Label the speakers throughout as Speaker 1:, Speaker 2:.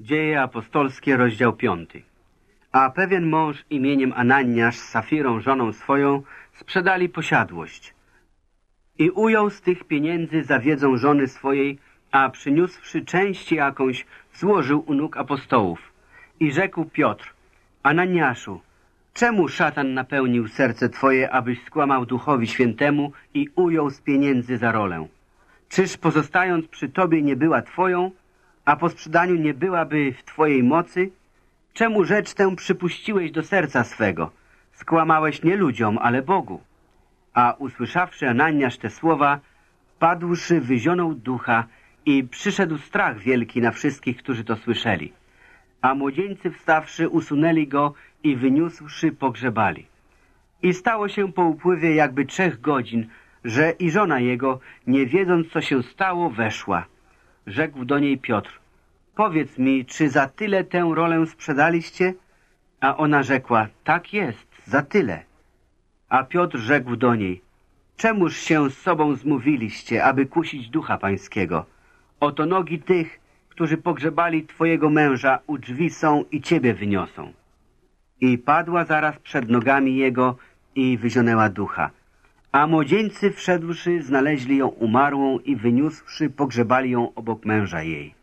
Speaker 1: Dzieje apostolskie, rozdział piąty. A pewien mąż imieniem Ananiasz z Safirą, żoną swoją, sprzedali posiadłość. I ujął z tych pieniędzy za wiedzą żony swojej, a przyniósłszy część jakąś, złożył u nóg apostołów. I rzekł Piotr, Ananiaszu, czemu szatan napełnił serce Twoje, abyś skłamał Duchowi Świętemu i ujął z pieniędzy za rolę? Czyż pozostając przy Tobie nie była Twoją, a po sprzedaniu nie byłaby w Twojej mocy? Czemu rzecz tę przypuściłeś do serca swego? Skłamałeś nie ludziom, ale Bogu. A usłyszawszy Ananiasz te słowa, padłszy wyzionął ducha i przyszedł strach wielki na wszystkich, którzy to słyszeli. A młodzieńcy wstawszy usunęli go i wyniósłszy pogrzebali. I stało się po upływie jakby trzech godzin, że i żona jego, nie wiedząc co się stało, weszła. Rzekł do niej Piotr, powiedz mi, czy za tyle tę rolę sprzedaliście? A ona rzekła, tak jest, za tyle. A Piotr rzekł do niej, czemuż się z sobą zmówiliście, aby kusić ducha pańskiego? Oto nogi tych, którzy pogrzebali twojego męża u drzwi są i ciebie wyniosą. I padła zaraz przed nogami jego i wyzionęła ducha. A młodzieńcy wszedłszy, znaleźli ją umarłą i wyniósłszy, pogrzebali ją obok męża jej.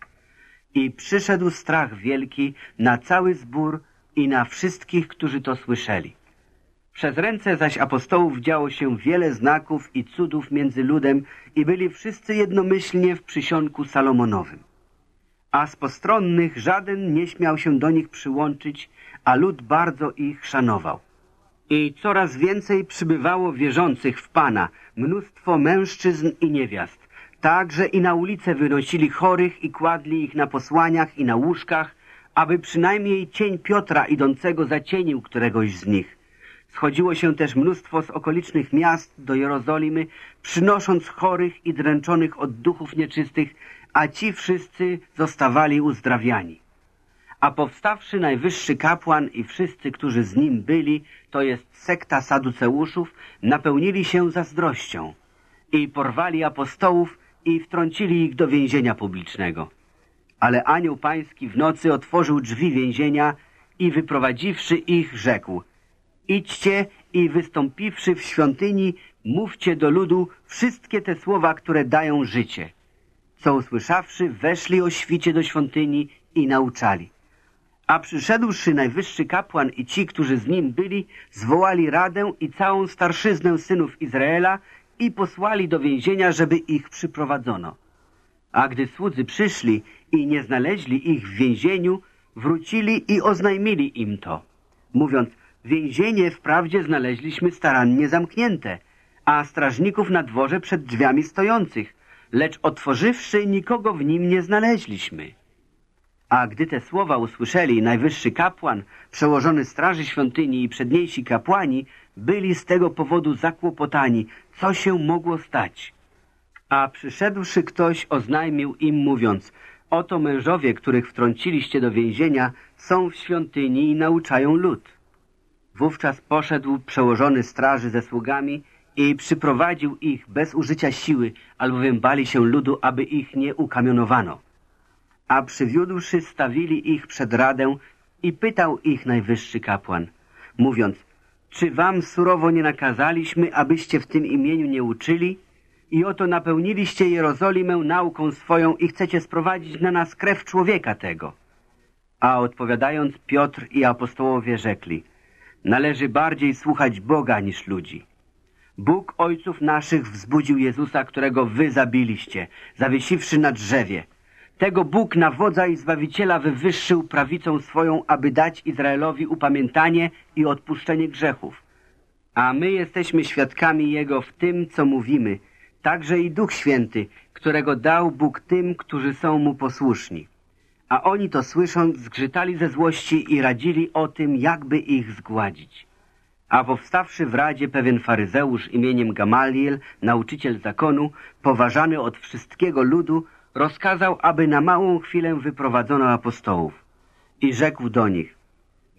Speaker 1: I przyszedł strach wielki na cały zbór i na wszystkich, którzy to słyszeli. Przez ręce zaś apostołów działo się wiele znaków i cudów między ludem i byli wszyscy jednomyślnie w przysionku Salomonowym. A z postronnych żaden nie śmiał się do nich przyłączyć, a lud bardzo ich szanował. I coraz więcej przybywało wierzących w Pana, mnóstwo mężczyzn i niewiast. Także i na ulice wynosili chorych i kładli ich na posłaniach i na łóżkach, aby przynajmniej cień Piotra idącego zacienił któregoś z nich. Schodziło się też mnóstwo z okolicznych miast do Jerozolimy, przynosząc chorych i dręczonych od duchów nieczystych, a ci wszyscy zostawali uzdrawiani. A powstawszy najwyższy kapłan i wszyscy, którzy z nim byli, to jest sekta saduceuszów, napełnili się zazdrością i porwali apostołów i wtrącili ich do więzienia publicznego. Ale anioł pański w nocy otworzył drzwi więzienia i wyprowadziwszy ich rzekł Idźcie i wystąpiwszy w świątyni, mówcie do ludu wszystkie te słowa, które dają życie. Co usłyszawszy, weszli o świcie do świątyni i nauczali. A przyszedłszy najwyższy kapłan i ci, którzy z nim byli, zwołali radę i całą starszyznę synów Izraela i posłali do więzienia, żeby ich przyprowadzono. A gdy słudzy przyszli i nie znaleźli ich w więzieniu, wrócili i oznajmili im to, mówiąc, więzienie wprawdzie znaleźliśmy starannie zamknięte, a strażników na dworze przed drzwiami stojących, lecz otworzywszy nikogo w nim nie znaleźliśmy. A gdy te słowa usłyszeli, najwyższy kapłan, przełożony straży świątyni i przedniejsi kapłani byli z tego powodu zakłopotani, co się mogło stać. A przyszedłszy ktoś oznajmił im mówiąc, oto mężowie, których wtrąciliście do więzienia, są w świątyni i nauczają lud. Wówczas poszedł przełożony straży ze sługami i przyprowadził ich bez użycia siły, albowiem bali się ludu, aby ich nie ukamionowano a przywiódłszy stawili ich przed radę i pytał ich najwyższy kapłan, mówiąc, czy wam surowo nie nakazaliśmy, abyście w tym imieniu nie uczyli? I oto napełniliście Jerozolimę nauką swoją i chcecie sprowadzić na nas krew człowieka tego. A odpowiadając Piotr i apostołowie rzekli, należy bardziej słuchać Boga niż ludzi. Bóg ojców naszych wzbudził Jezusa, którego wy zabiliście, zawiesiwszy na drzewie – tego Bóg na wodza i Zbawiciela wywyższył prawicą swoją, aby dać Izraelowi upamiętanie i odpuszczenie grzechów. A my jesteśmy świadkami Jego w tym, co mówimy, także i Duch Święty, którego dał Bóg tym, którzy są Mu posłuszni. A oni to słysząc, zgrzytali ze złości i radzili o tym, jakby ich zgładzić. A powstawszy w radzie pewien faryzeusz imieniem Gamaliel, nauczyciel zakonu, poważany od wszystkiego ludu, rozkazał, aby na małą chwilę wyprowadzono apostołów i rzekł do nich,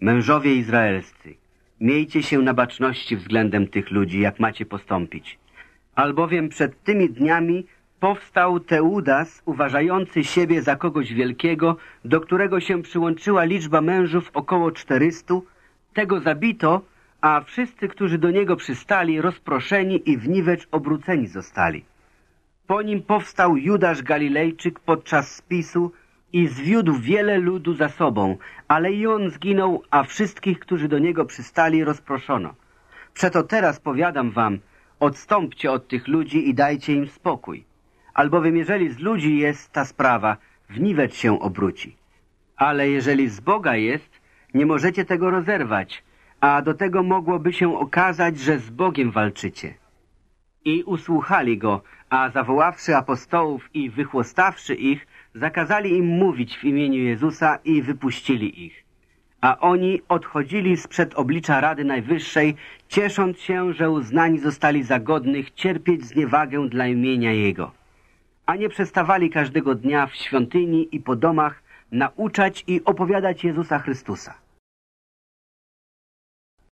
Speaker 1: mężowie izraelscy, miejcie się na baczności względem tych ludzi, jak macie postąpić. Albowiem przed tymi dniami powstał Teudas, uważający siebie za kogoś wielkiego, do którego się przyłączyła liczba mężów około czterystu. Tego zabito, a wszyscy, którzy do niego przystali, rozproszeni i w niwecz obróceni zostali. Po nim powstał Judasz Galilejczyk podczas spisu i zwiódł wiele ludu za sobą, ale i on zginął, a wszystkich, którzy do niego przystali, rozproszono. Przeto teraz powiadam wam, odstąpcie od tych ludzi i dajcie im spokój. Albowiem jeżeli z ludzi jest ta sprawa, w niwecz się obróci. Ale jeżeli z Boga jest, nie możecie tego rozerwać, a do tego mogłoby się okazać, że z Bogiem walczycie. I usłuchali go, a zawoławszy apostołów i wychłostawszy ich, zakazali im mówić w imieniu Jezusa i wypuścili ich. A oni odchodzili sprzed oblicza Rady Najwyższej, ciesząc się, że uznani zostali za godnych cierpieć zniewagę dla imienia Jego. A nie przestawali każdego dnia w świątyni i po domach nauczać i opowiadać Jezusa Chrystusa.